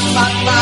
ba, ba, ba.